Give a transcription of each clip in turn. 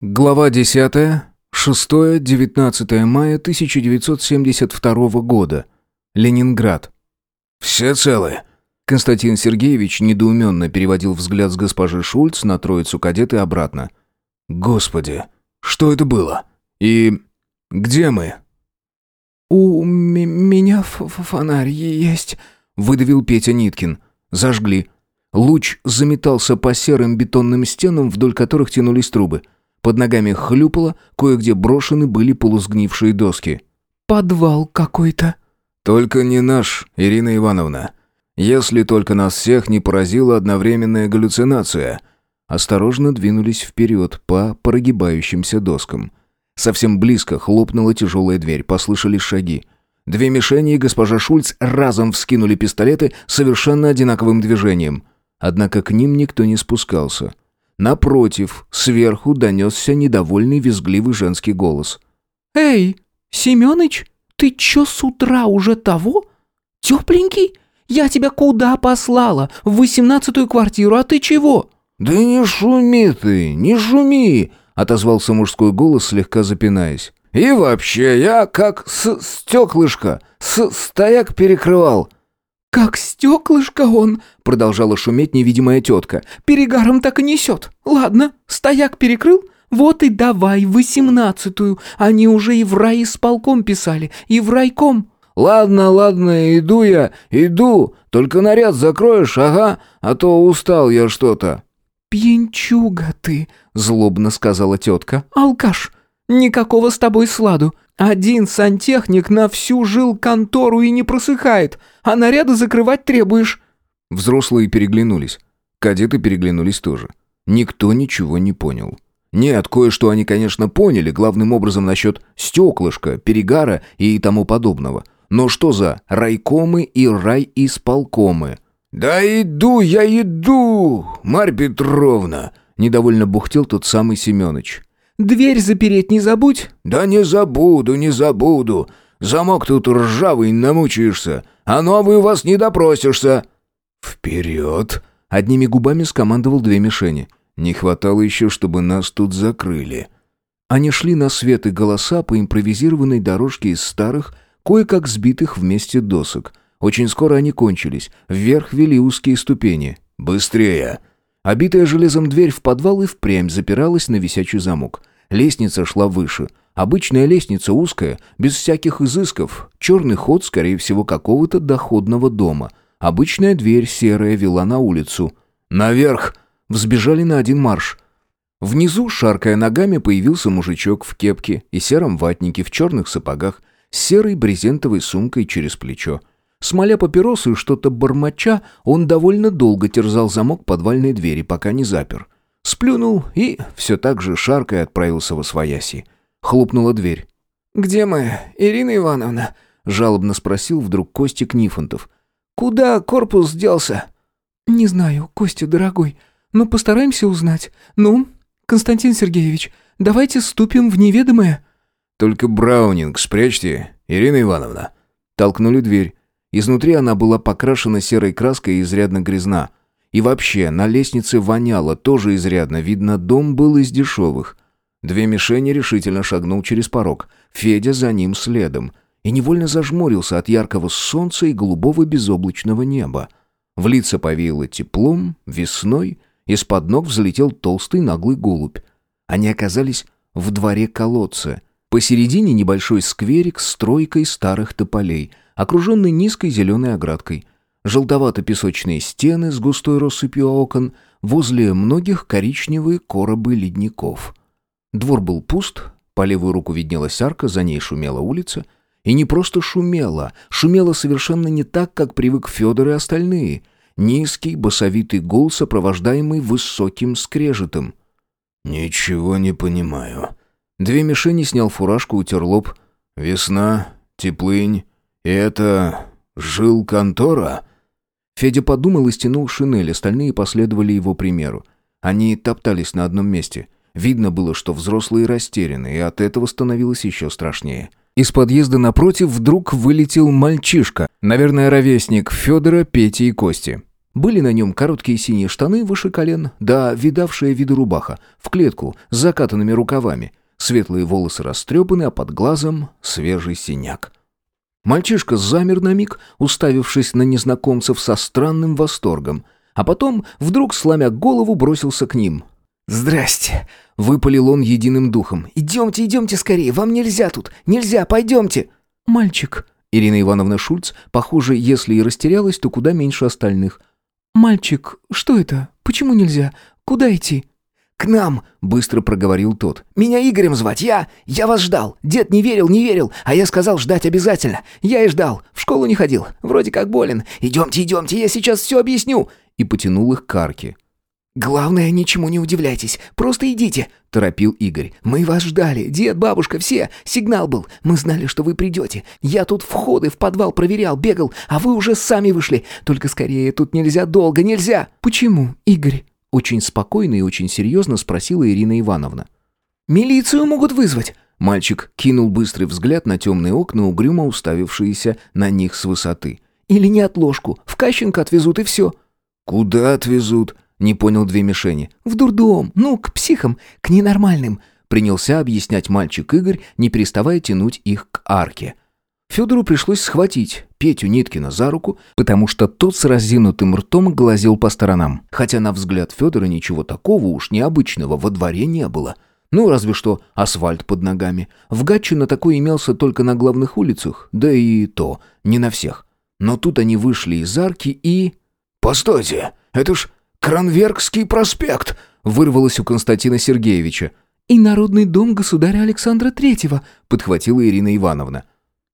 Глава 10. 6-19 мая 1972 года. Ленинград. «Все целы?» Константин Сергеевич недоуменно переводил взгляд с госпожи Шульц на троицу кадет и обратно. «Господи, что это было? И где мы?» «У меня фонарь есть», — выдавил Петя Ниткин. Зажгли. Луч заметался по серым бетонным стенам, вдоль которых тянулись трубы. Под ногами хлюпало, кое-где брошены были полусгнившие доски. «Подвал какой-то». «Только не наш, Ирина Ивановна. Если только нас всех не поразила одновременная галлюцинация». Осторожно двинулись вперед по прогибающимся доскам. Совсем близко хлопнула тяжелая дверь, послышались шаги. Две мишени и госпожа Шульц разом вскинули пистолеты совершенно одинаковым движением. Однако к ним никто не спускался. Напротив, сверху донесся недовольный визгливый женский голос. «Эй, Семёныч, ты чё с утра уже того? Тёпленький? Я тебя куда послала? В восемнадцатую квартиру, а ты чего?» «Да не шуми ты, не шуми!» — отозвался мужской голос, слегка запинаясь. «И вообще, я как с стеклышко, с стояк перекрывал». «Как стеклышко он!» — продолжала шуметь невидимая тетка. «Перегаром так и несет. Ладно, стояк перекрыл? Вот и давай восемнадцатую. Они уже и в райисполком писали, и в райком». «Ладно, ладно, иду я, иду. Только наряд закроешь, ага, а то устал я что-то». «Пьянчуга ты», — злобно сказала тетка. «Алкаш, никакого с тобой сладу. Один сантехник на всю жил контору и не просыхает, а наряды закрывать требуешь». Взрослые переглянулись. Кадеты переглянулись тоже. Никто ничего не понял. Нет, кое-что они, конечно, поняли, главным образом насчет стеклышка, перегара и тому подобного. Но что за райкомы и райисполкомы? «Да иду я, иду, Марь Петровна!» Недовольно бухтел тот самый Семёныч. Дверь запереть не забудь». «Да не забуду, не забуду. Замок тут ржавый, намучаешься, а новый у вас не допросишься». «Вперед!» — одними губами скомандовал две мишени. «Не хватало еще, чтобы нас тут закрыли». Они шли на свет и голоса по импровизированной дорожке из старых, кое-как сбитых вместе досок. Очень скоро они кончились. Вверх вели узкие ступени. «Быстрее!» Обитая железом дверь в подвал и впрямь запиралась на висячий замок. Лестница шла выше. Обычная лестница узкая, без всяких изысков. Черный ход, скорее всего, какого-то доходного дома. Обычная дверь серая вела на улицу. «Наверх!» Взбежали на один марш. Внизу, шаркая ногами, появился мужичок в кепке и сером ватнике в черных сапогах с серой брезентовой сумкой через плечо. Смоля папиросу и что-то бормоча, он довольно долго терзал замок подвальной двери, пока не запер. Сплюнул и, все так же шаркой, отправился во свояси. Хлопнула дверь. «Где мы, Ирина Ивановна?» — жалобно спросил вдруг Костик Нифонтов. «Куда корпус делся?» «Не знаю, Костя, дорогой, но постараемся узнать. Ну, Константин Сергеевич, давайте ступим в неведомое». «Только Браунинг спрячьте, Ирина Ивановна». Толкнули дверь. Изнутри она была покрашена серой краской и изрядно грязна. И вообще, на лестнице воняло, тоже изрядно, видно, дом был из дешевых. Две мишени решительно шагнул через порог, Федя за ним следом, и невольно зажмурился от яркого солнца и голубого безоблачного неба. В лица повеяло теплом, весной, из-под ног взлетел толстый наглый голубь. Они оказались в дворе колодца. Посередине небольшой скверик с тройкой старых тополей — окруженный низкой зеленой оградкой. Желтовато-песочные стены с густой россыпью окон, возле многих коричневые коробы ледников. Двор был пуст, по левую руку виднелась арка, за ней шумела улица. И не просто шумела, шумела совершенно не так, как привык Федор и остальные. Низкий, басовитый гул, сопровождаемый высоким скрежетом. «Ничего не понимаю». Две мишени снял фуражку, утер лоб. «Весна, теплынь, «Это... жил контора?» Федя подумал и стянул шинель, остальные последовали его примеру. Они топтались на одном месте. Видно было, что взрослые растеряны, и от этого становилось еще страшнее. Из подъезда напротив вдруг вылетел мальчишка, наверное, ровесник Федора, Пети и Кости. Были на нем короткие синие штаны выше колен, да видавшая виды рубаха, в клетку, с закатанными рукавами. Светлые волосы растрепаны, а под глазом свежий синяк. Мальчишка замер на миг, уставившись на незнакомцев со странным восторгом, а потом, вдруг сломя голову, бросился к ним. «Здрасте!» — выпалил он единым духом. «Идемте, идемте скорее, вам нельзя тут! Нельзя, пойдемте!» «Мальчик!» Ирина Ивановна Шульц, похоже, если и растерялась, то куда меньше остальных. «Мальчик, что это? Почему нельзя? Куда идти?» «К нам!» — быстро проговорил тот. «Меня Игорем звать, я... Я вас ждал. Дед не верил, не верил, а я сказал ждать обязательно. Я и ждал. В школу не ходил. Вроде как болен. Идемте, идемте, я сейчас все объясню!» И потянул их к арке. «Главное, ничему не удивляйтесь. Просто идите», — торопил Игорь. «Мы вас ждали. Дед, бабушка, все. Сигнал был. Мы знали, что вы придете. Я тут входы в подвал проверял, бегал, а вы уже сами вышли. Только скорее, тут нельзя долго, нельзя». «Почему, Игорь?» — очень спокойно и очень серьезно спросила Ирина Ивановна. «Милицию могут вызвать». Мальчик кинул быстрый взгляд на темные окна, угрюмо уставившиеся на них с высоты. «Или не отложку. В Кащенко отвезут и все». «Куда отвезут?» Не понял две мишени. «В дурдом, ну, к психам, к ненормальным», принялся объяснять мальчик Игорь, не переставая тянуть их к арке. Федору пришлось схватить Петю Ниткина за руку, потому что тот с разинутым ртом глазел по сторонам. Хотя на взгляд Федора ничего такого уж необычного во дворе не было. Ну, разве что асфальт под ногами. В Гатчино такой имелся только на главных улицах, да и то, не на всех. Но тут они вышли из арки и... «Постойте, это ж Кранверкский проспект!» вырвалось у Константина Сергеевича. «И Народный дом государя Александра Третьего», подхватила Ирина Ивановна.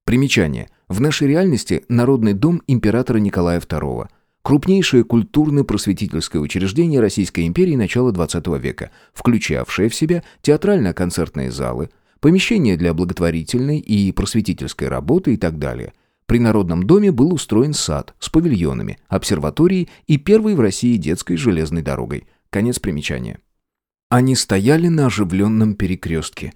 Примечание. В нашей реальности Народный дом императора Николая II. Крупнейшее культурно-просветительское учреждение Российской империи начала XX века, включавшее в себя театрально-концертные залы, помещения для благотворительной и просветительской работы и так далее – при Народном доме был устроен сад с павильонами, обсерваторией и первой в России детской железной дорогой. Конец примечания. Они стояли на оживленном перекрестке.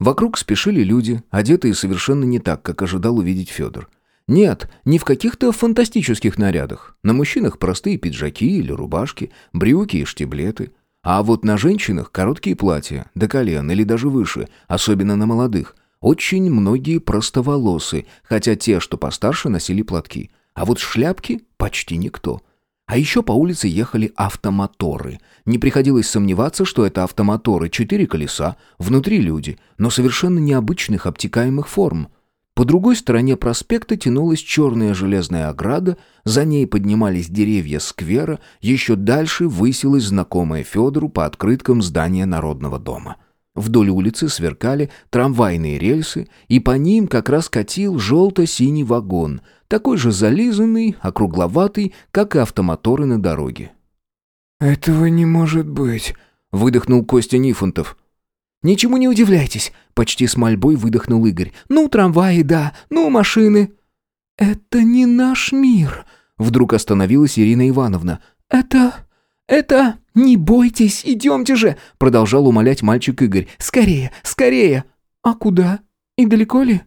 Вокруг спешили люди, одетые совершенно не так, как ожидал увидеть Федор. Нет, не в каких-то фантастических нарядах. На мужчинах простые пиджаки или рубашки, брюки и штиблеты. А вот на женщинах короткие платья, до колен или даже выше, особенно на молодых, очень многие простоволосы, хотя те, что постарше, носили платки. А вот шляпки почти никто. А еще по улице ехали автомоторы. Не приходилось сомневаться, что это автомоторы, четыре колеса, внутри люди, но совершенно необычных обтекаемых форм. По другой стороне проспекта тянулась черная железная ограда, за ней поднимались деревья сквера, еще дальше высилась знакомая Федору по открыткам здания Народного дома. Вдоль улицы сверкали трамвайные рельсы, и по ним как раз катил желто-синий вагон, такой же зализанный, округловатый, как и автомоторы на дороге. «Этого не может быть», — выдохнул Костя Нифонтов. «Ничему не удивляйтесь», — почти с мольбой выдохнул Игорь. «Ну, трамваи, да, ну, машины». «Это не наш мир», — вдруг остановилась Ирина Ивановна. «Это... это...» «Не бойтесь, идемте же!» — продолжал умолять мальчик Игорь. «Скорее, скорее!» «А куда? И далеко ли?»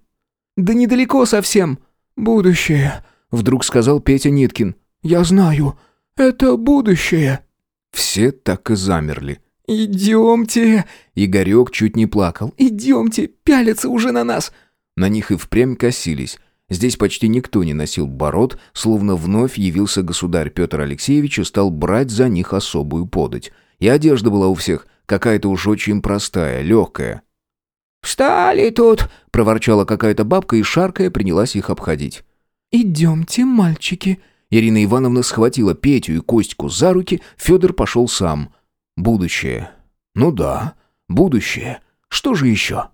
«Да недалеко совсем!» «Будущее!» — вдруг сказал Петя Ниткин. «Я знаю, это будущее!» Все так и замерли. «Идемте!» Игорек чуть не плакал. «Идемте! Пялятся уже на нас!» На них и впрямь косились. Здесь почти никто не носил бород, словно вновь явился государь Петр Алексеевич и стал брать за них особую подать. И одежда была у всех какая-то уж очень простая, легкая. «Встали тут!» — проворчала какая-то бабка и, шаркая, принялась их обходить. «Идемте, мальчики!» Ирина Ивановна схватила Петю и Костьку за руки, Федор пошел сам. «Будущее. Ну да, будущее. Что же еще?»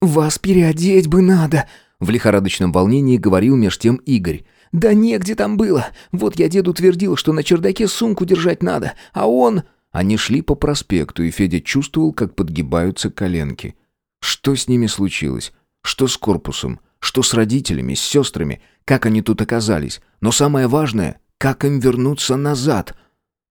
«Вас переодеть бы надо!» В лихорадочном волнении говорил меж тем Игорь. «Да негде там было. Вот я деду твердил, что на чердаке сумку держать надо, а он...» Они шли по проспекту, и Федя чувствовал, как подгибаются коленки. Что с ними случилось? Что с корпусом? Что с родителями, с сестрами? Как они тут оказались? Но самое важное, как им вернуться назад?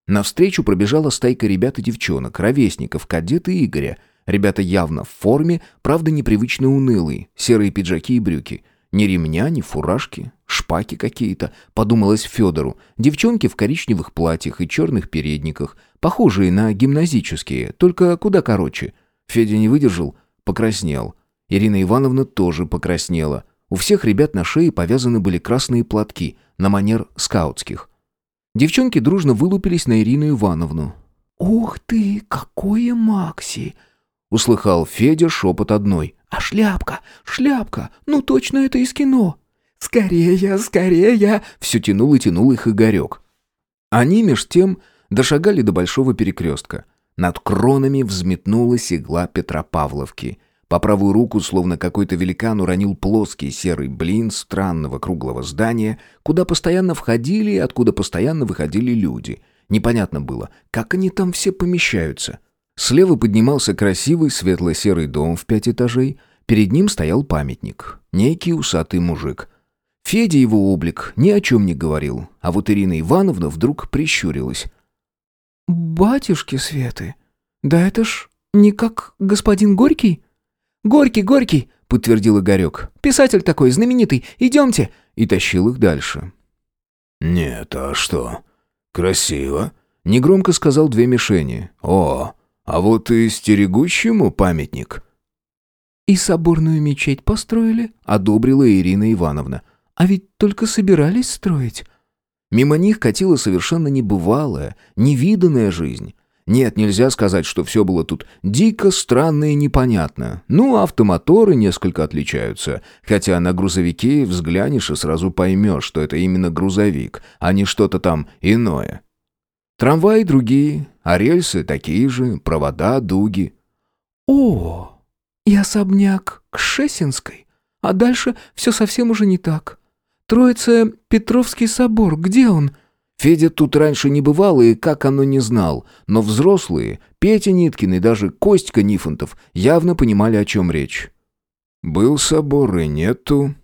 Навстречу пробежала стайка ребят и девчонок, ровесников, кадеты Игоря — Ребята явно в форме, правда непривычно унылые, серые пиджаки и брюки. Ни ремня, ни фуражки. Шпаки какие-то, подумалось Федору. Девчонки в коричневых платьях и черных передниках, похожие на гимназические, только куда короче. Федя не выдержал, покраснел. Ирина Ивановна тоже покраснела. У всех ребят на шее повязаны были красные платки, на манер скаутских. Девчонки дружно вылупились на Ирину Ивановну. «Ух ты, какое Макси!» Услыхал Федя шепот одной. «А шляпка, шляпка, ну точно это из кино!» «Скорее, скорее!» Все тянул и тянул их Игорек. Они, меж тем, дошагали до большого перекрестка. Над кронами взметнулась игла Петропавловки. По правую руку, словно какой-то великан, уронил плоский серый блин странного круглого здания, куда постоянно входили и откуда постоянно выходили люди. Непонятно было, как они там все помещаются. Слева поднимался красивый светло-серый дом в пять этажей. Перед ним стоял памятник. Некий усатый мужик. Федя его облик ни о чем не говорил, а вот Ирина Ивановна вдруг прищурилась. «Батюшки Светы, да это ж не как господин Горький?» «Горький, Горький!» — подтвердил Игорек. «Писатель такой, знаменитый, идемте!» И тащил их дальше. «Нет, а что? Красиво!» — негромко сказал две мишени. «О, а вот и стерегущему памятник!» «И соборную мечеть построили?» — одобрила Ирина Ивановна. А ведь только собирались строить. Мимо них катила совершенно небывалая, невиданная жизнь. Нет, нельзя сказать, что все было тут дико, странно и непонятно. Ну, автомоторы несколько отличаются. Хотя на грузовике взглянешь и сразу поймешь, что это именно грузовик, а не что-то там иное. Трамваи другие, а рельсы такие же, провода, дуги. «О, и особняк к Шесинской, а дальше все совсем уже не так. Троица Петровский собор, где он?» Федя тут раньше не бывал и как оно не знал, но взрослые, Петя Ниткин и даже Костька Нифонтов явно понимали, о чем речь. «Был собор и нету».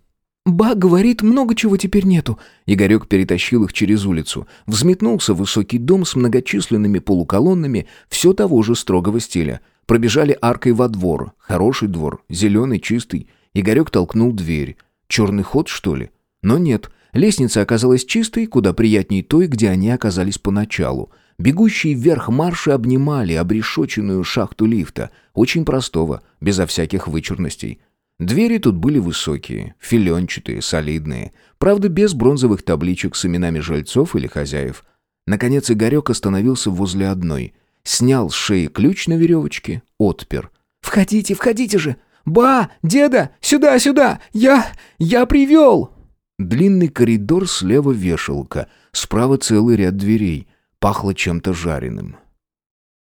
«Ба, говорит, много чего теперь нету». Игорек перетащил их через улицу. Взметнулся высокий дом с многочисленными полуколоннами все того же строгого стиля. Пробежали аркой во двор. Хороший двор, зеленый, чистый. Игорек толкнул дверь. Черный ход, что ли? Но нет, лестница оказалась чистой, куда приятней той, где они оказались поначалу. Бегущие вверх марши обнимали обрешоченную шахту лифта, очень простого, безо всяких вычурностей. Двери тут были высокие, филенчатые, солидные, правда без бронзовых табличек с именами жильцов или хозяев. Наконец Игорек остановился возле одной, снял с шеи ключ на веревочке, отпер. «Входите, входите же! Ба, деда, сюда, сюда! Я... я привел!» Длинный коридор, слева вешалка, справа целый ряд дверей. Пахло чем-то жареным.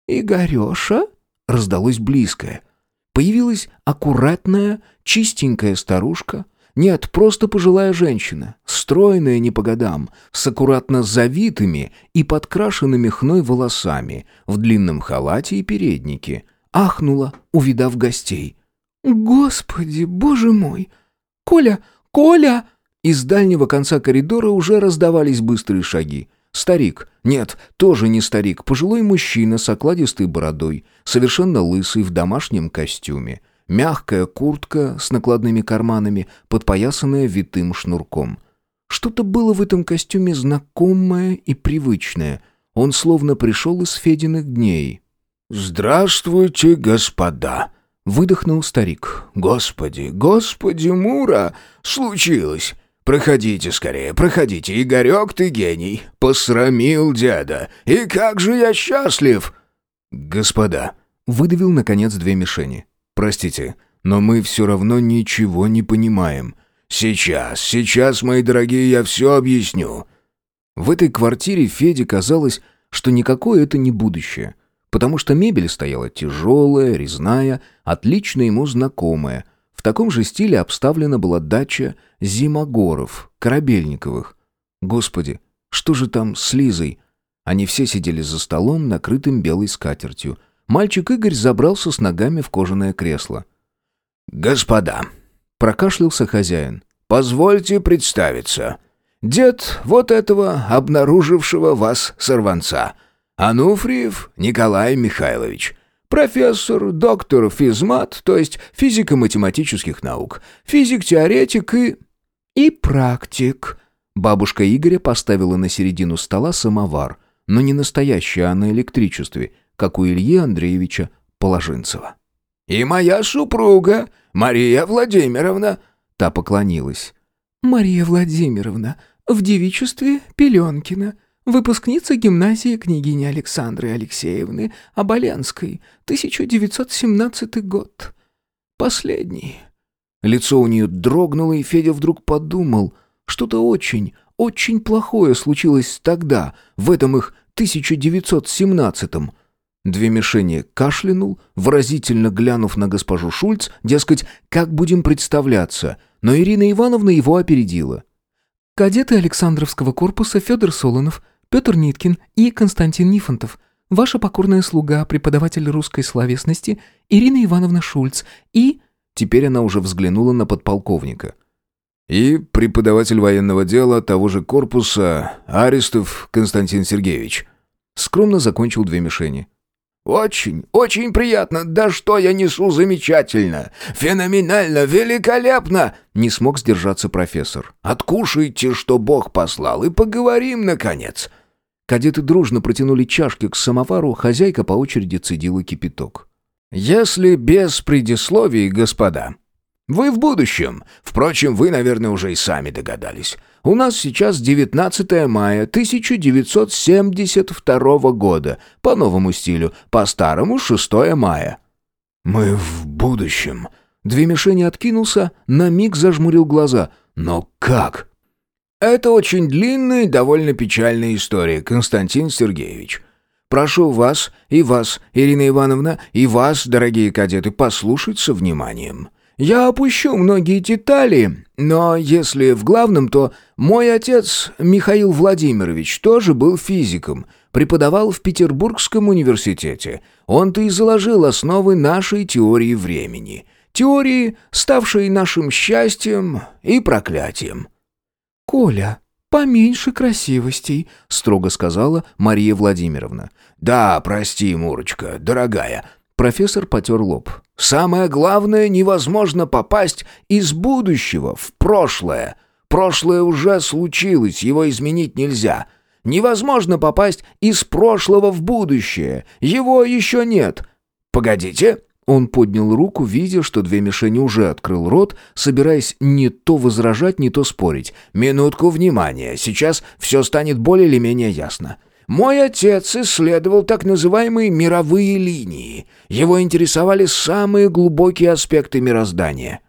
«Игореша?» — раздалось близкое. Появилась аккуратная, чистенькая старушка. Нет, просто пожилая женщина, стройная не по годам, с аккуратно завитыми и подкрашенными хной волосами, в длинном халате и переднике. Ахнула, увидав гостей. «Господи, боже мой! Коля, Коля!» Из дальнего конца коридора уже раздавались быстрые шаги. Старик, нет, тоже не старик, пожилой мужчина с окладистой бородой, совершенно лысый в домашнем костюме. Мягкая куртка с накладными карманами, подпоясанная витым шнурком. Что-то было в этом костюме знакомое и привычное. Он словно пришел из Фединых дней. «Здравствуйте, господа!» — выдохнул старик. «Господи, господи, Мура! Случилось! «Проходите скорее, проходите, Игорек, ты гений! Посрамил деда! И как же я счастлив!» «Господа!» — выдавил, наконец, две мишени. «Простите, но мы все равно ничего не понимаем. Сейчас, сейчас, мои дорогие, я все объясню». В этой квартире Феде казалось, что никакое это не будущее, потому что мебель стояла тяжелая, резная, отлично ему знакомая — в таком же стиле обставлена была дача Зимогоров, Корабельниковых. Господи, что же там с Лизой? Они все сидели за столом, накрытым белой скатертью. Мальчик Игорь забрался с ногами в кожаное кресло. «Господа», — прокашлялся хозяин, — «позвольте представиться. Дед вот этого обнаружившего вас сорванца. Ануфриев Николай Михайлович. Профессор, доктор физмат, то есть физико-математических наук, физик-теоретик и... И практик». Бабушка Игоря поставила на середину стола самовар, но не настоящий, а на электричестве, как у Ильи Андреевича Положинцева. «И моя супруга, Мария Владимировна», — та поклонилась. «Мария Владимировна, в девичестве Пеленкина, выпускница гимназии княгини Александры Алексеевны Оболенской, 1917 год. Последний». Лицо у нее дрогнуло, и Федя вдруг подумал, что-то очень, очень плохое случилось тогда, в этом их 1917-м. Две кашлянул, выразительно глянув на госпожу Шульц, дескать, как будем представляться, но Ирина Ивановна его опередила. «Кадеты Александровского корпуса Федор Солонов, Петр Ниткин и Константин Нифонтов, ваша покорная слуга, преподаватель русской словесности Ирина Ивановна Шульц и...» Теперь она уже взглянула на подполковника. «И преподаватель военного дела того же корпуса Арестов Константин Сергеевич». Скромно закончил две мишени. «Очень, очень приятно. Да что я несу замечательно! Феноменально, великолепно!» Не смог сдержаться профессор. «Откушайте, что Бог послал, и поговорим, наконец!» Кадеты дружно протянули чашки к самовару, хозяйка по очереди цедила кипяток. «Если без предисловий, господа, вы в будущем. Впрочем, вы, наверное, уже и сами догадались. У нас сейчас 19 мая 1972 года. По новому стилю. По старому 6 мая. Мы в будущем. Две мишени откинулся, на миг зажмурил глаза. Но как? Это очень длинная и довольно печальная история, Константин Сергеевич. Прошу вас и вас, Ирина Ивановна, и вас, дорогие кадеты, послушать со вниманием. Я опущу многие детали, но если в главном, то мой отец, Михаил Владимирович, тоже был физиком, преподавал в Петербургском университете. Он-то и заложил основы нашей теории времени. Теории, ставшей нашим счастьем и проклятием. «Коля, поменьше красивостей», — строго сказала Мария Владимировна. «Да, прости, Мурочка, дорогая», Профессор потер лоб. «Самое главное, невозможно попасть из будущего в прошлое. Прошлое уже случилось, его изменить нельзя. Невозможно попасть из прошлого в будущее, его еще нет. Погодите». Он поднял руку, видя, что две мишени уже открыл рот, собираясь не то возражать, не то спорить. «Минутку внимания, сейчас все станет более или менее ясно. Мой отец исследовал так называемые мировые линии. Его интересовали самые глубокие аспекты мироздания.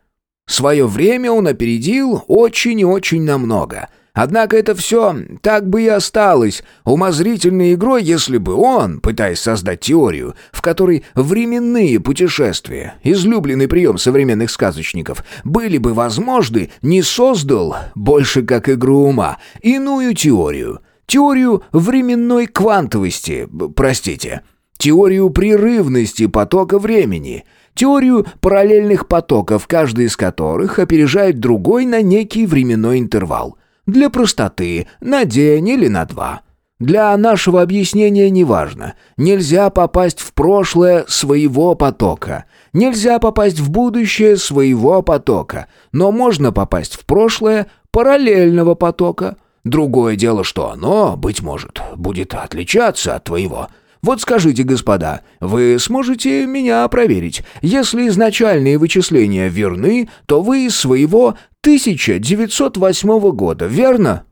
Свое время он опередил очень и очень намного. Однако это все так бы и осталось умозрительной игрой, если бы он, пытаясь создать теорию, в которой временные путешествия, излюбленный прием современных сказочников, были бы возможны, не создал, больше как игру ума, иную теорию — теорию временной квантовости, простите, теорию прерывности потока времени, теорию параллельных потоков, каждый из которых опережает другой на некий временной интервал. Для простоты на день или на два. Для нашего объяснения неважно. Нельзя попасть в прошлое своего потока. Нельзя попасть в будущее своего потока. Но можно попасть в прошлое параллельного потока. Другое дело, что оно, быть может, будет отличаться от твоего. Вот скажите, господа, вы сможете меня проверить? Если изначальные вычисления верны, то вы из своего 1908 года, верно?»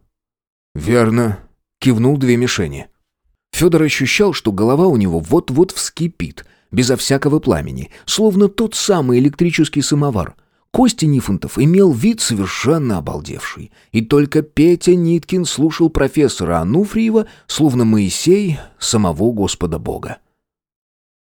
«Верно», — кивнул две мишени. Федор ощущал, что голова у него вот-вот вскипит, безо всякого пламени, словно тот самый электрический самовар. Костя Нифонтов имел вид совершенно обалдевший, и только Петя Ниткин слушал профессора Ануфриева, словно Моисей самого Господа Бога.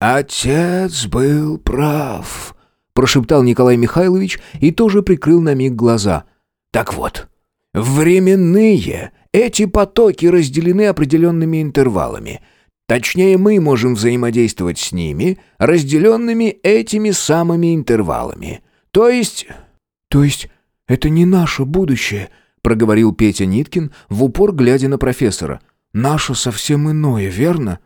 «Отец был прав», — прошептал Николай Михайлович и тоже прикрыл на миг глаза. «Так вот, временные эти потоки разделены определенными интервалами». Точнее, мы можем взаимодействовать с ними, разделенными этими самыми интервалами. То есть... То есть это не наше будущее, проговорил Петя Ниткин, в упор глядя на профессора. Наше совсем иное, верно?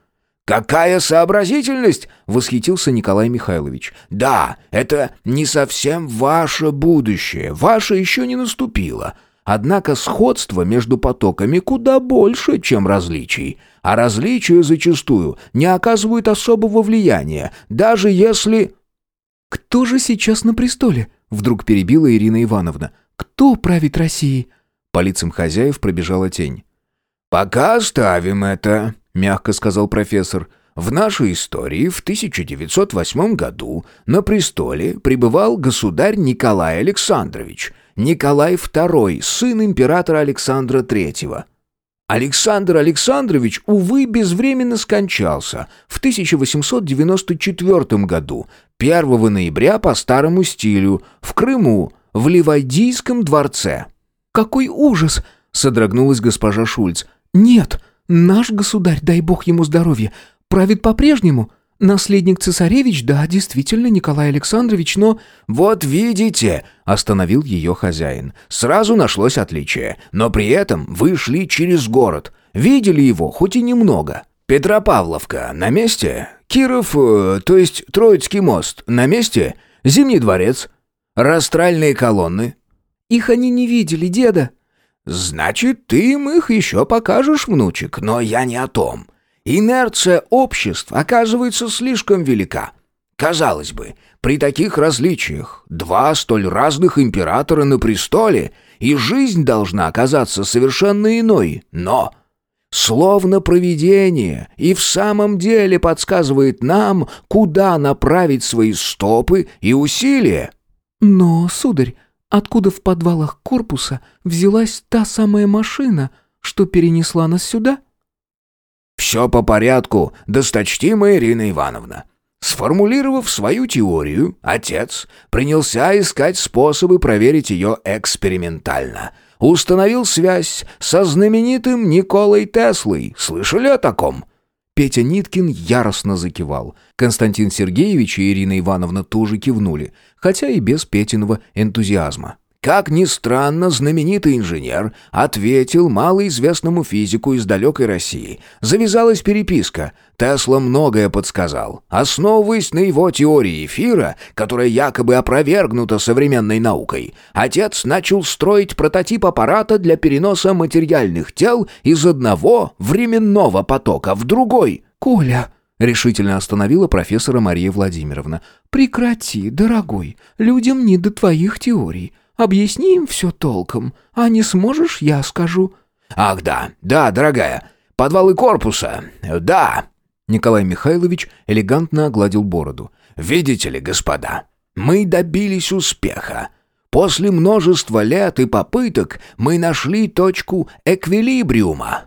«Какая сообразительность!» — восхитился Николай Михайлович. «Да, это не совсем ваше будущее. Ваше еще не наступило. Однако сходство между потоками куда больше, чем различий. А различия зачастую не оказывают особого влияния, даже если... «Кто же сейчас на престоле?» — вдруг перебила Ирина Ивановна. «Кто правит Россией?» По лицам хозяев пробежала тень. «Пока оставим это», — мягко сказал профессор. «В нашей истории в 1908 году на престоле пребывал государь Николай Александрович, Николай II, сын императора Александра III. Александр Александрович, увы, безвременно скончался в 1894 году, 1 ноября по старому стилю, в Крыму, в Ливайдийском дворце. «Какой ужас!» — содрогнулась госпожа Шульц. «Нет, наш государь, дай бог ему здоровья, правит по-прежнему. Наследник цесаревич, да, действительно, Николай Александрович, но...» «Вот видите!» — остановил ее хозяин. «Сразу нашлось отличие, но при этом вы шли через город. Видели его, хоть и немного. Петропавловка на месте? Киров, э, то есть Троицкий мост, на месте? Зимний дворец? Растральные колонны?» «Их они не видели, деда». «Значит, ты им их еще покажешь, внучек, но я не о том. Инерция обществ оказывается слишком велика. Казалось бы, при таких различиях два столь разных императора на престоле, и жизнь должна оказаться совершенно иной, но... Словно провидение и в самом деле подсказывает нам, куда направить свои стопы и усилия. «Но, сударь, откуда в подвалах корпуса взялась та самая машина, что перенесла нас сюда?» «Все по порядку, досточтимая Ирина Ивановна». Сформулировав свою теорию, отец принялся искать способы проверить ее экспериментально. Установил связь со знаменитым Николой Теслой. Слышали о таком? Петя Ниткин яростно закивал. Константин Сергеевич и Ирина Ивановна тоже кивнули, хотя и без Петиного энтузиазма. Как ни странно, знаменитый инженер ответил малоизвестному физику из далекой России. Завязалась переписка. Тесла многое подсказал. Основываясь на его теории эфира, которая якобы опровергнута современной наукой, отец начал строить прототип аппарата для переноса материальных тел из одного временного потока в другой. «Коля!» — решительно остановила профессора Мария Владимировна. «Прекрати, дорогой, людям не до твоих теорий». Объясни им все толком, а не сможешь, я скажу». «Ах да, да, дорогая, подвалы корпуса, да». Николай Михайлович элегантно огладил бороду. «Видите ли, господа, мы добились успеха. После множества лет и попыток мы нашли точку эквилибриума».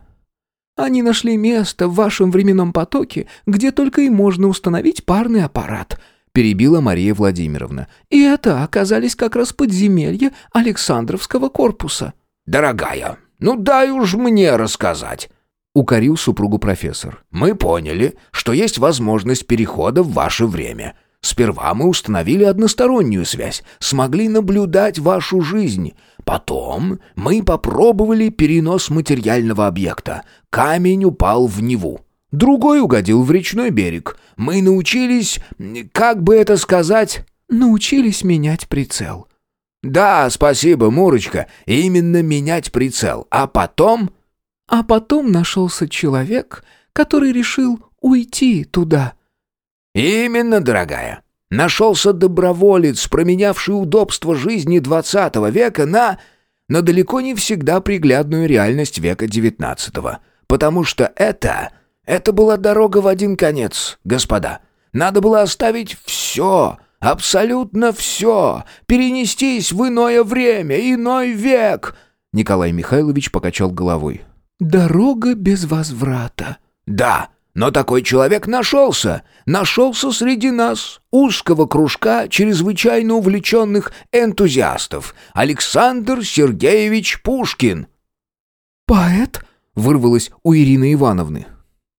«Они нашли место в вашем временном потоке, где только и можно установить парный аппарат», перебила Мария Владимировна. «И это оказались как раз подземелья Александровского корпуса». «Дорогая, ну дай уж мне рассказать», — укорил супругу профессор. «Мы поняли, что есть возможность перехода в ваше время. Сперва мы установили одностороннюю связь, смогли наблюдать вашу жизнь. Потом мы попробовали перенос материального объекта. Камень упал в Неву. Другой угодил в речной берег. Мы научились, как бы это сказать... Научились менять прицел. Да, спасибо, Мурочка. Именно менять прицел. А потом... А потом нашелся человек, который решил уйти туда. Именно, дорогая. Нашелся доброволец, променявший удобство жизни двадцатого века на... на далеко не всегда приглядную реальность века девятнадцатого. Потому что это это была дорога в один конец, господа. Надо было оставить все, абсолютно все, перенестись в иное время, иной век. Николай Михайлович покачал головой. Дорога без возврата. Да, но такой человек нашелся. Нашелся среди нас, узкого кружка чрезвычайно увлеченных энтузиастов. Александр Сергеевич Пушкин. «Поэт?» — вырвалось у Ирины Ивановны.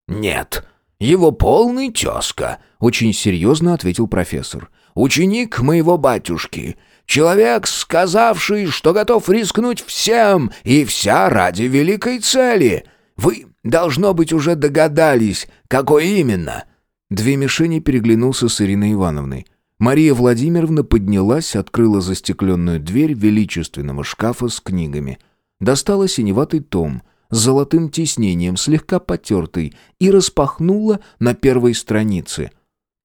«Нет, его полный тезка», — очень серьезно ответил профессор. «Ученик моего батюшки. Человек, сказавший, что готов рискнуть всем и вся ради великой цели. Вы, должно быть, уже догадались, какой именно». Две мишени переглянулся с Ириной Ивановной. Мария Владимировна поднялась, открыла застекленную дверь величественного шкафа с книгами — достала синеватый том с золотым тиснением, слегка потертый, и распахнула на первой странице.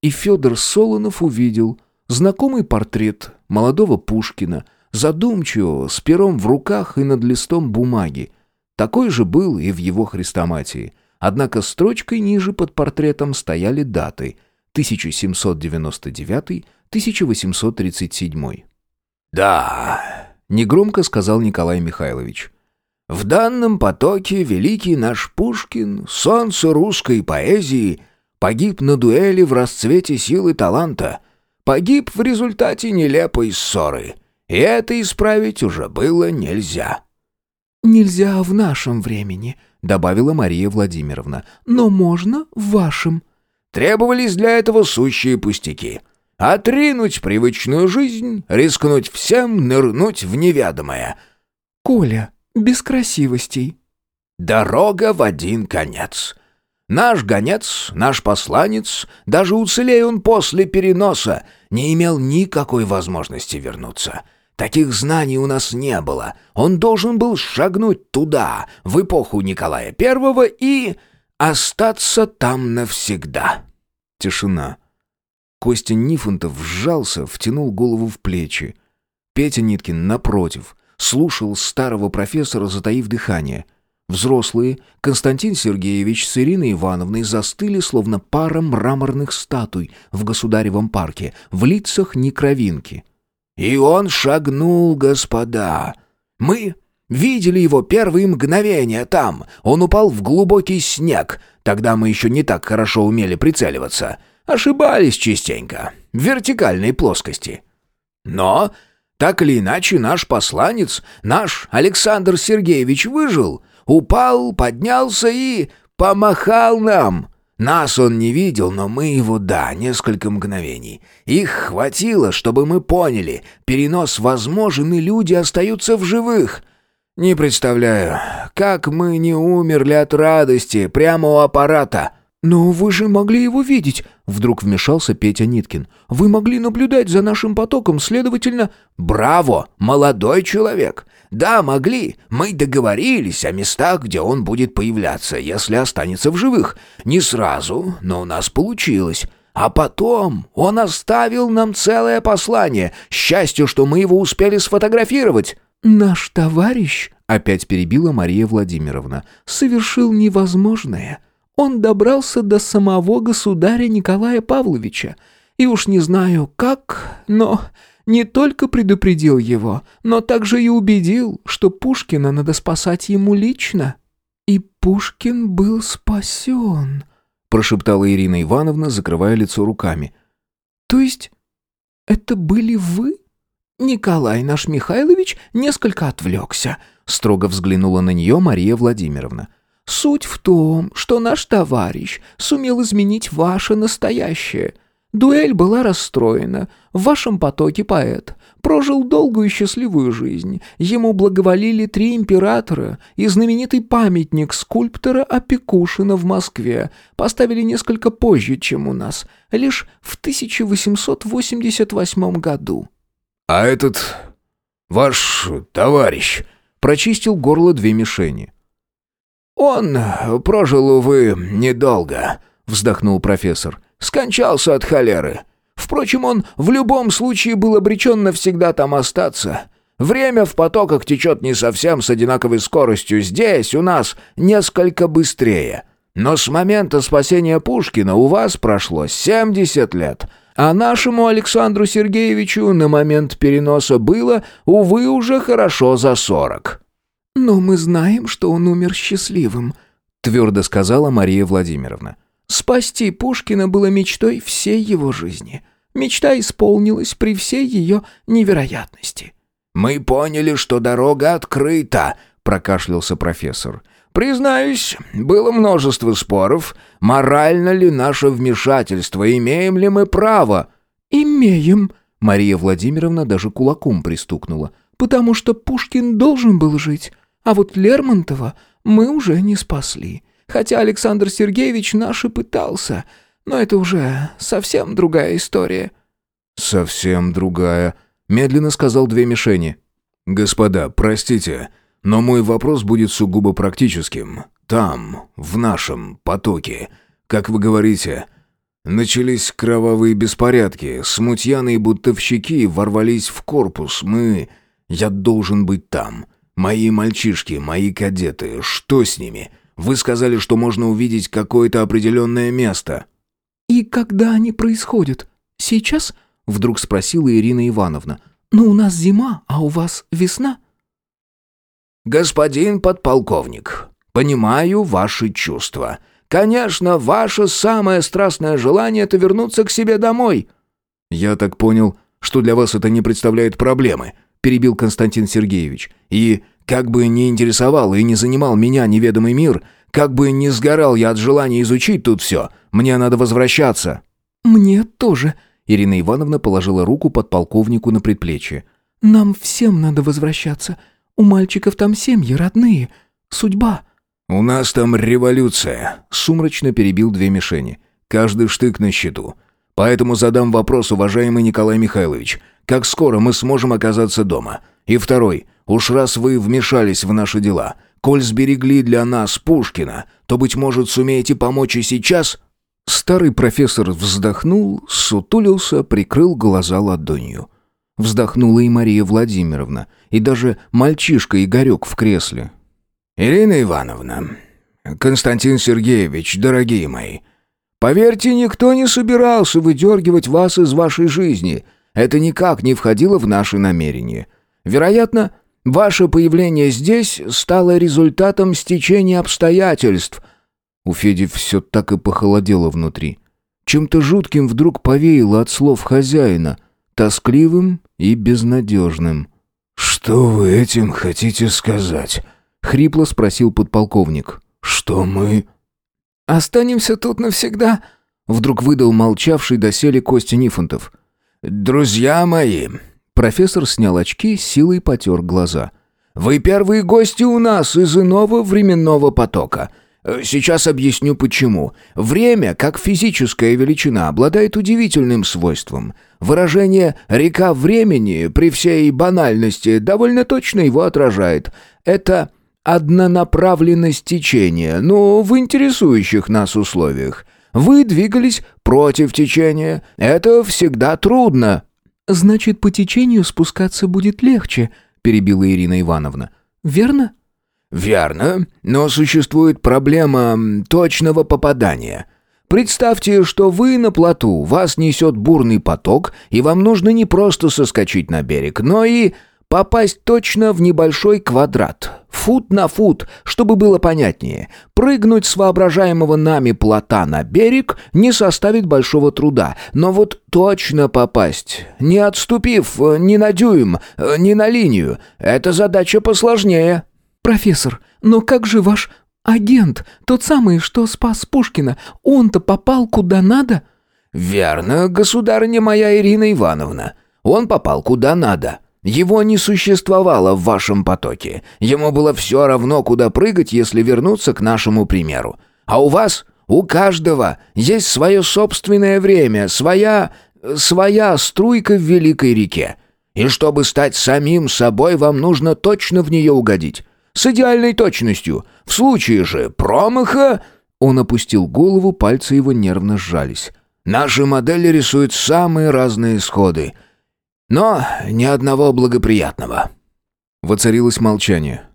И Федор Солонов увидел знакомый портрет молодого Пушкина, задумчивого, с пером в руках и над листом бумаги. Такой же был и в его хрестоматии. Однако строчкой ниже под портретом стояли даты 1799-1837. «Да», — негромко сказал Николай Михайлович. «В данном потоке великий наш Пушкин, солнце русской поэзии, погиб на дуэли в расцвете силы таланта, погиб в результате нелепой ссоры, и это исправить уже было нельзя». «Нельзя в нашем времени», — добавила Мария Владимировна, «но можно в вашем». Требовались для этого сущие пустяки. Отринуть привычную жизнь, рискнуть всем, нырнуть в неведомое. «Коля, без красивостей». «Дорога в один конец». Наш гонец, наш посланец, даже уцелея он после переноса, не имел никакой возможности вернуться. Таких знаний у нас не было. Он должен был шагнуть туда, в эпоху Николая Первого, и остаться там навсегда. Тишина. Костя Нифонтов сжался, втянул голову в плечи. Петя Ниткин, напротив, слушал старого профессора, затаив дыхание. Взрослые, Константин Сергеевич с Ириной Ивановной застыли, словно пара мраморных статуй в государевом парке, в лицах ни кровинки. «И он шагнул, господа. Мы видели его первые мгновения там. Он упал в глубокий снег. Тогда мы еще не так хорошо умели прицеливаться. Ошибались частенько. В вертикальной плоскости. Но, так или иначе, наш посланец, наш Александр Сергеевич выжил. Упал, поднялся и помахал нам». Нас он не видел, но мы его, да, несколько мгновений. Их хватило, чтобы мы поняли, перенос возможен, и люди остаются в живых. Не представляю, как мы не умерли от радости прямо у аппарата. «Но вы же могли его видеть!» — вдруг вмешался Петя Ниткин. «Вы могли наблюдать за нашим потоком, следовательно...» «Браво, молодой человек! Да, могли. Мы договорились о местах, где он будет появляться, если останется в живых. Не сразу, но у нас получилось. А потом он оставил нам целое послание. Счастью, что мы его успели сфотографировать». «Наш товарищ», — опять перебила Мария Владимировна, — «совершил невозможное». Он добрался до самого государя Николая Павловича. И уж не знаю как, но не только предупредил его, но также и убедил, что Пушкина надо спасать ему лично. И Пушкин был спасен, прошептала Ирина Ивановна, закрывая лицо руками. То есть это были вы? Николай наш Михайлович несколько отвлекся, строго взглянула на нее Мария Владимировна. Суть в том, что наш товарищ сумел изменить ваше настоящее. Дуэль была расстроена. В вашем потоке поэт прожил долгую и счастливую жизнь. Ему благоволили три императора и знаменитый памятник скульптора Опекушина в Москве поставили несколько позже, чем у нас, лишь в 1888 году. «А этот ваш товарищ...» Прочистил горло две мишени. «Он прожил, увы, недолго», — вздохнул профессор. «Скончался от холеры. Впрочем, он в любом случае был обречен навсегда там остаться. Время в потоках течет не совсем с одинаковой скоростью. Здесь, у нас, несколько быстрее. Но с момента спасения Пушкина у вас прошло 70 лет, а нашему Александру Сергеевичу на момент переноса было, увы, уже хорошо за 40». «Но мы знаем, что он умер счастливым», — твердо сказала Мария Владимировна. «Спасти Пушкина было мечтой всей его жизни. Мечта исполнилась при всей ее невероятности». «Мы поняли, что дорога открыта», — прокашлялся профессор. «Признаюсь, было множество споров, морально ли наше вмешательство, имеем ли мы право». «Имеем», — Мария Владимировна даже кулаком пристукнула. «потому что Пушкин должен был жить». А вот Лермонтова мы уже не спасли. Хотя Александр Сергеевич наш и пытался. Но это уже совсем другая история». «Совсем другая», — медленно сказал две мишени. «Господа, простите, Но мой вопрос будет сугубо практическим. Там, в нашем потоке, как вы говорите, начались кровавые беспорядки. Смутьяны и бутовщики ворвались в корпус. Мы... Я должен быть там. Мои мальчишки, мои кадеты. Что с ними? Вы сказали, что можно увидеть какое-то определенное место. «И когда они происходят? Сейчас?» — вдруг спросила Ирина Ивановна. «Но у нас зима, а у вас весна?» «Господин подполковник, понимаю ваши чувства. Конечно, ваше самое страстное желание — это вернуться к себе домой». «Я так понял, что для вас это не представляет проблемы», — перебил Константин Сергеевич. «И как бы ни интересовал и не занимал меня неведомый мир, как бы ни сгорал я от желания изучить тут все, мне надо возвращаться». «Мне тоже», — Ирина Ивановна положила руку подполковнику на предплечье. «Нам всем надо возвращаться. У мальчиков там семьи, родные. Судьба». «У нас там революция», — сумрачно перебил две мишени. «Каждый штык на счету. Поэтому задам вопрос, уважаемый Николай Михайлович. Как скоро мы сможем оказаться дома? И второй. Уж раз вы вмешались в наши дела, коль сберегли для нас Пушкина, то, быть может, сумеете помочь и сейчас?» Старый профессор вздохнул, сутулился, прикрыл глаза ладонью. Вздохнула и Мария Владимировна, и даже мальчишка Игорек в кресле. «Ирина Ивановна, Константин Сергеевич, дорогие мои, поверьте, никто не собирался выдергивать вас из вашей жизни. Это никак не входило в наши намерения. Вероятно, ваше появление здесь стало результатом стечения обстоятельств». У Феди все так и похолодело внутри. Чем-то жутким вдруг повеяло от слов хозяина, тоскливым и безнадежным. «Что вы этим хотите сказать?» — хрипло спросил подполковник. «Что мы...» «Останемся тут навсегда?» — вдруг выдал молчавший доселе Костя Нифонтов. «Друзья мои...» Профессор снял очки, силой потер глаза. «Вы первые гости у нас из иного временного потока. Сейчас объясню почему. Время, как физическая величина, обладает удивительным свойством. Выражение «река времени» при всей банальности довольно точно его отражает. Это однонаправленность течения, но в интересующих нас условиях. Вы двигались против течения. Это всегда трудно». «Значит, по течению спускаться будет легче», — перебила Ирина Ивановна. «Верно?» «Верно, но существует проблема точного попадания. Представьте, что вы на плоту, вас несет бурный поток, и вам нужно не просто соскочить на берег, но и попасть точно в небольшой квадрат, фут на фут, чтобы было понятнее. Прыгнуть с воображаемого нами плота на берег не составит большого труда, но вот точно попасть, не отступив ни на дюйм, ни на линию, эта задача посложнее». «Профессор, но как же ваш агент, тот самый, что спас Пушкина, он-то попал куда надо?» «Верно, государыня моя Ирина Ивановна. Он попал куда надо. Его не существовало в вашем потоке. Ему было все равно, куда прыгать, если вернуться к нашему примеру. А у вас, у каждого, есть свое собственное время, своя... своя струйка в великой реке. И чтобы стать самим собой, вам нужно точно в нее угодить с идеальной точностью. В случае же промаха...» Он опустил голову, пальцы его нервно сжались. «Наши модели рисуют самые разные исходы, но ни одного благоприятного». Воцарилось молчание.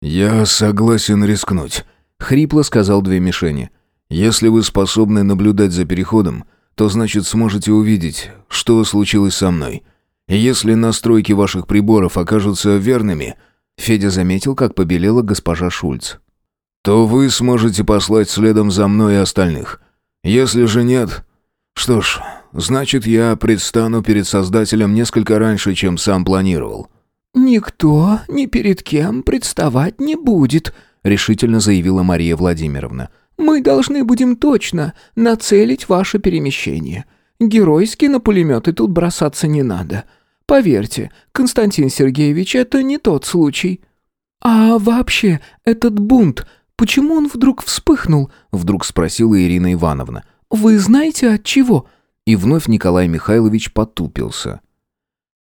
«Я согласен рискнуть», — хрипло сказал две мишени. «Если вы способны наблюдать за переходом, то значит сможете увидеть, что случилось со мной. И если настройки ваших приборов окажутся верными, Федя заметил, как побелела госпожа Шульц. «То вы сможете послать следом за мной и остальных. Если же нет... Что ж, значит, я предстану перед Создателем несколько раньше, чем сам планировал». «Никто ни перед кем представать не будет», — решительно заявила Мария Владимировна. «Мы должны будем точно нацелить ваше перемещение. Геройски на пулеметы тут бросаться не надо. Поверьте, Константин Сергеевич, это не тот случай. А вообще, этот бунт, почему он вдруг вспыхнул? Вдруг спросила Ирина Ивановна. Вы знаете от чего? И вновь Николай Михайлович потупился.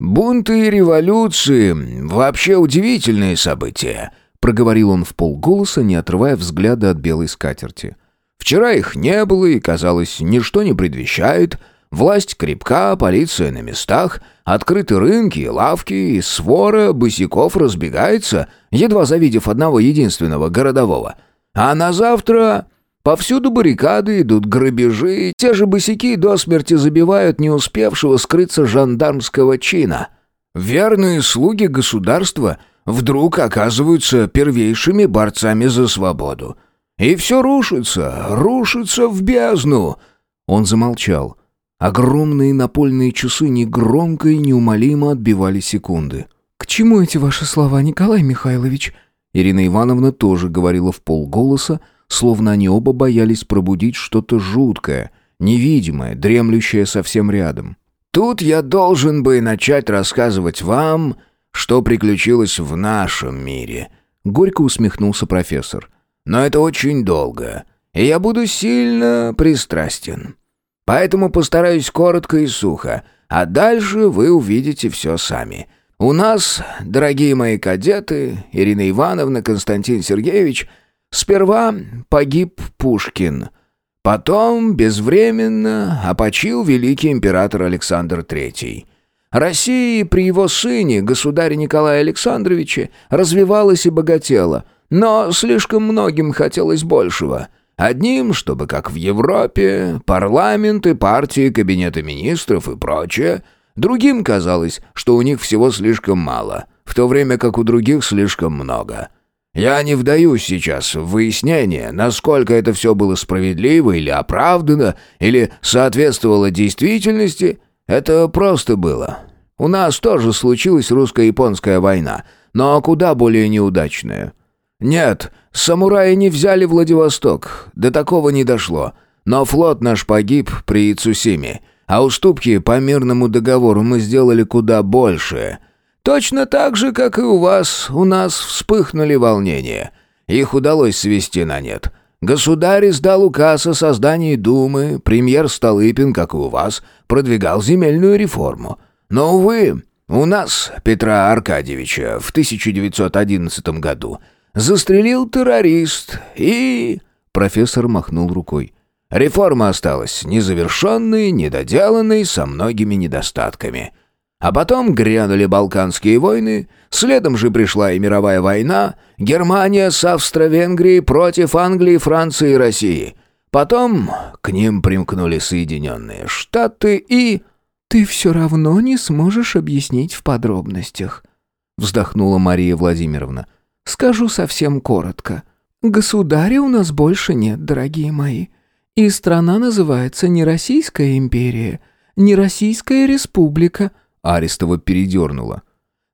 «Бунты и революции — вообще удивительные события», — проговорил он в полголоса, не отрывая взгляда от белой скатерти. «Вчера их не было, и, казалось, ничто не предвещает. Власть крепка, полиция на местах, открыты рынки и лавки, и свора босиков разбегается, едва завидев одного единственного городового. А на завтра Повсюду баррикады, идут грабежи, те же босики до смерти забивают не успевшего скрыться жандармского чина. Верные слуги государства вдруг оказываются первейшими борцами за свободу. И все рушится, рушится в бездну. Он замолчал. Огромные напольные часы негромко и неумолимо отбивали секунды. «К чему эти ваши слова, Николай Михайлович?» Ирина Ивановна тоже говорила в полголоса, словно они оба боялись пробудить что-то жуткое, невидимое, дремлющее совсем рядом. «Тут я должен бы начать рассказывать вам, что приключилось в нашем мире», — горько усмехнулся профессор. «Но это очень долго, и я буду сильно пристрастен. Поэтому постараюсь коротко и сухо, а дальше вы увидите все сами». У нас, дорогие мои кадеты, Ирина Ивановна, Константин Сергеевич — Сперва погиб Пушкин, потом безвременно опочил великий император Александр III. Россия при его сыне, государе Николае Александровиче, развивалась и богатела, но слишком многим хотелось большего. Одним, чтобы, как в Европе, парламенты, партии, кабинеты министров и прочее. Другим казалось, что у них всего слишком мало, в то время как у других слишком много. Я не вдаюсь сейчас в выяснение, насколько это все было справедливо или оправдано, или соответствовало действительности. Это просто было. У нас тоже случилась русско-японская война, но куда более неудачная. Нет, самураи не взяли Владивосток, до такого не дошло. Но флот наш погиб при Цусиме, а уступки по мирному договору мы сделали куда больше — Точно так же, как и у вас, у нас вспыхнули волнения. Их удалось свести на нет. Государь издал указ о создании Думы, премьер Столыпин, как и у вас, продвигал земельную реформу. Но, увы, у нас Петра Аркадьевича в 1911 году застрелил террорист и...» Профессор махнул рукой. «Реформа осталась незавершенной, недоделанной, со многими недостатками». А потом грянули Балканские войны, следом же пришла и мировая война, Германия с Австро-Венгрией против Англии, Франции и России. Потом к ним примкнули Соединенные Штаты и... «Ты все равно не сможешь объяснить в подробностях», — вздохнула Мария Владимировна. «Скажу совсем коротко. Государя у нас больше нет, дорогие мои. И страна называется не Российская империя, не Российская республика, Арестова передернула.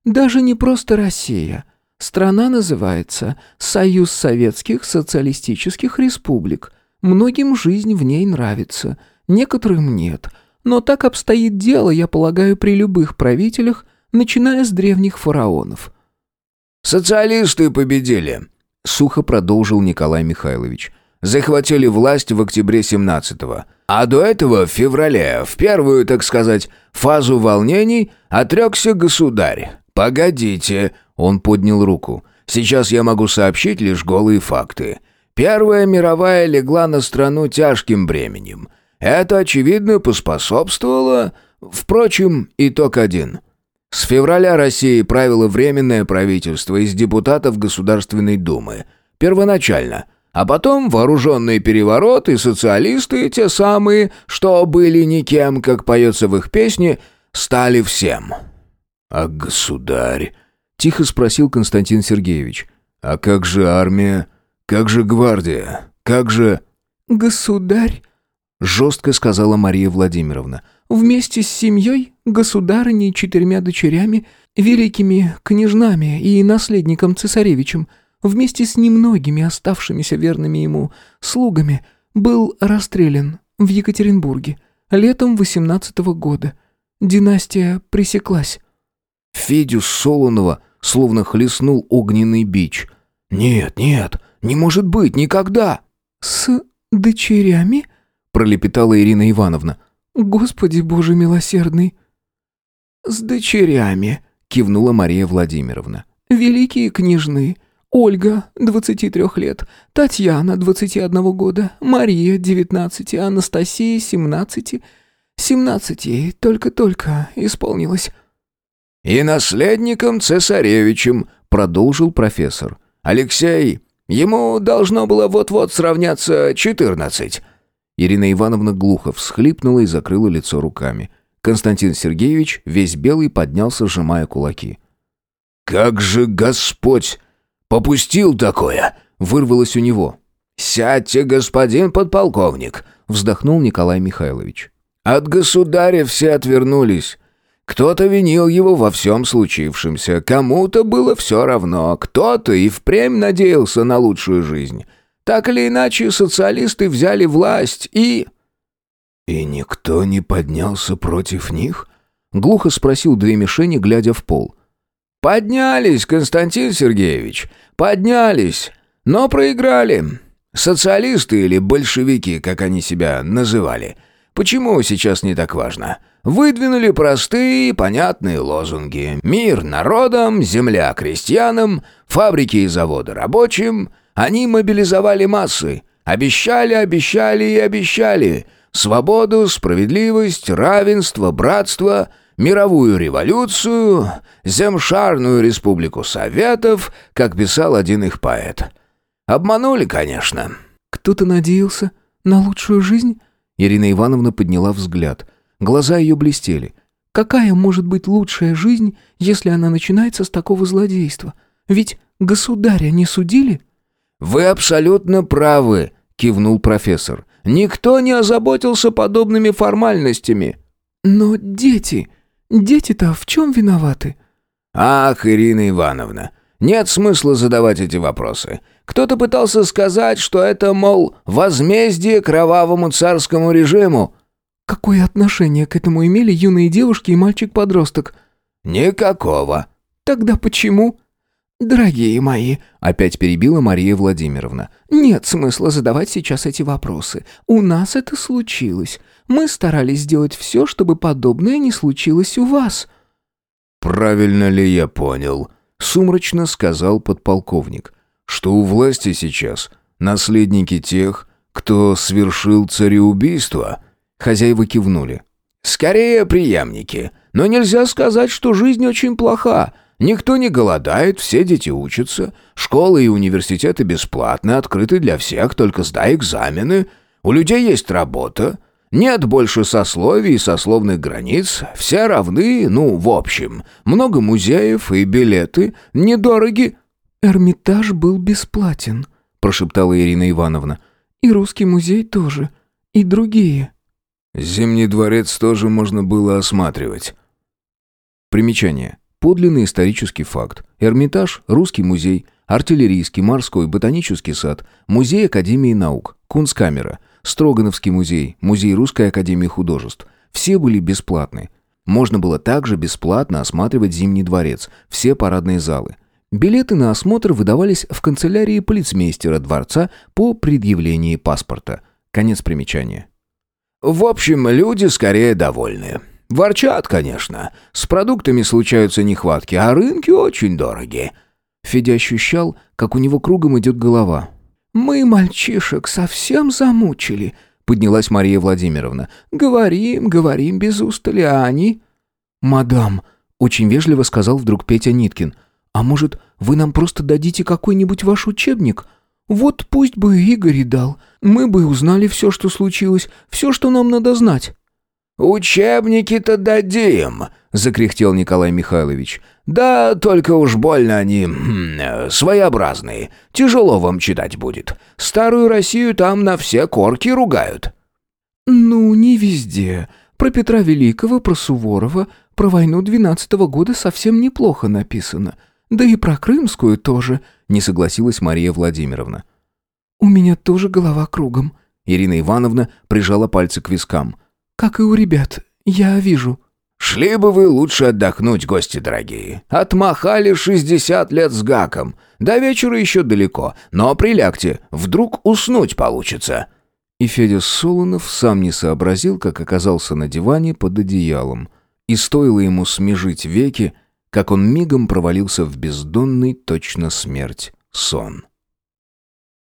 «Даже не просто Россия. Страна называется Союз Советских Социалистических Республик. Многим жизнь в ней нравится, некоторым нет. Но так обстоит дело, я полагаю, при любых правителях, начиная с древних фараонов». «Социалисты победили», — сухо продолжил Николай Михайлович. «Захватили власть в октябре 17-го. А до этого, в феврале, в первую, так сказать, фазу волнений, отрекся государь. «Погодите», — он поднял руку. «Сейчас я могу сообщить лишь голые факты. Первая мировая легла на страну тяжким бременем. Это, очевидно, поспособствовало... Впрочем, итог один». С февраля России правило Временное правительство из депутатов Государственной Думы. Первоначально – а потом вооруженные перевороты, социалисты, те самые, что были никем, как поется в их песне, стали всем. «А государь?» — тихо спросил Константин Сергеевич. «А как же армия? Как же гвардия? Как же...» «Государь?» — жестко сказала Мария Владимировна. «Вместе с семьей, государыней, четырьмя дочерями, великими княжнами и наследником цесаревичем — вместе с немногими оставшимися верными ему слугами, был расстрелян в Екатеринбурге летом 18 -го года. Династия пресеклась. Федю Солонова словно хлестнул огненный бич. «Нет, нет, не может быть, никогда!» «С дочерями?» — пролепетала Ирина Ивановна. «Господи Боже милосердный!» «С дочерями», — кивнула Мария Владимировна. «Великие княжны. Ольга, 23 лет, Татьяна, 21 года, Мария, 19, Анастасия, 17. 17 ей только-только исполнилось». «И наследником цесаревичем», — продолжил профессор. «Алексей, ему должно было вот-вот сравняться четырнадцать». Ирина Ивановна глухо всхлипнула и закрыла лицо руками. Константин Сергеевич, весь белый, поднялся, сжимая кулаки. «Как же Господь попустил такое!» — вырвалось у него. «Сядьте, господин подполковник!» — вздохнул Николай Михайлович. «От государя все отвернулись. Кто-то винил его во всем случившемся, кому-то было все равно, кто-то и впрямь надеялся на лучшую жизнь. Так или иначе, социалисты взяли власть и...» «И никто не поднялся против них?» — глухо спросил две мишени, глядя в пол. «Поднялись, Константин Сергеевич, поднялись, но проиграли. Социалисты или большевики, как они себя называли. Почему сейчас не так важно?» Выдвинули простые и понятные лозунги. Мир народам, земля крестьянам, фабрики и заводы рабочим. Они мобилизовали массы. Обещали, обещали и обещали. Свободу, справедливость, равенство, братство, мировую революцию, земшарную республику Советов, как писал один их поэт. Обманули, конечно. «Кто-то надеялся на лучшую жизнь?» Ирина Ивановна подняла взгляд – Глаза ее блестели. «Какая может быть лучшая жизнь, если она начинается с такого злодейства? Ведь государя не судили?» «Вы абсолютно правы», — кивнул профессор. «Никто не озаботился подобными формальностями». «Но дети... Дети-то в чем виноваты?» «Ах, Ирина Ивановна, нет смысла задавать эти вопросы. Кто-то пытался сказать, что это, мол, возмездие кровавому царскому режиму. Какое отношение к этому имели юные девушки и мальчик-подросток? Никакого. Тогда почему? Дорогие мои, опять перебила Мария Владимировна. Нет смысла задавать сейчас эти вопросы. У нас это случилось. Мы старались сделать все, чтобы подобное не случилось у вас. Правильно ли я понял? Сумрачно сказал подполковник, что у власти сейчас наследники тех, кто совершил цареубийство. Хозяева кивнули. «Скорее преемники. Но нельзя сказать, что жизнь очень плоха. Никто не голодает, все дети учатся. Школы и университеты бесплатны, открыты для всех, только сдай экзамены. У людей есть работа. Нет больше сословий и сословных границ. Все равны, ну, в общем. Много музеев и билеты недороги». «Эрмитаж был бесплатен», — прошептала Ирина Ивановна. «И русский музей тоже. И другие». Зимний дворец тоже можно было осматривать. Примечание. Подлинный исторический факт. Эрмитаж, Русский музей, Артиллерийский, Морской, Ботанический сад, Музей Академии наук, Кунсткамера, Строгановский музей, Музей Русской Академии художеств. Все были бесплатны. Можно было также бесплатно осматривать Зимний дворец, все парадные залы. Билеты на осмотр выдавались в канцелярии полицмейстера дворца по предъявлении паспорта. Конец примечания. В общем, люди скорее довольны. Ворчат, конечно. С продуктами случаются нехватки, а рынки очень дороги. Федя ощущал, как у него кругом идет голова. «Мы мальчишек совсем замучили», — поднялась Мария Владимировна. «Говорим, говорим без устали, а они...» «Мадам», — очень вежливо сказал вдруг Петя Ниткин, «а может, вы нам просто дадите какой-нибудь ваш учебник?» «Вот пусть бы Игорь и дал. Мы бы узнали все, что случилось, все, что нам надо знать». «Учебники-то дадим», — закряхтел Николай Михайлович. «Да, только уж больно они хм, своеобразные. Тяжело вам читать будет. Старую Россию там на все корки ругают». «Ну, не везде. Про Петра Великого, про Суворова, про войну двенадцатого года совсем неплохо написано. Да и про Крымскую тоже», — не согласилась Мария Владимировна. «У меня тоже голова кругом». Ирина Ивановна прижала пальцы к вискам. «Как и у ребят, я вижу». «Шли бы вы лучше отдохнуть, гости дорогие. Отмахали шестьдесят лет с гаком. До вечера еще далеко, но прилягте, вдруг уснуть получится». И Федя Солонов сам не сообразил, как оказался на диване под одеялом. И стоило ему смежить веки, как он мигом провалился в бездонный, точно смерть, сон.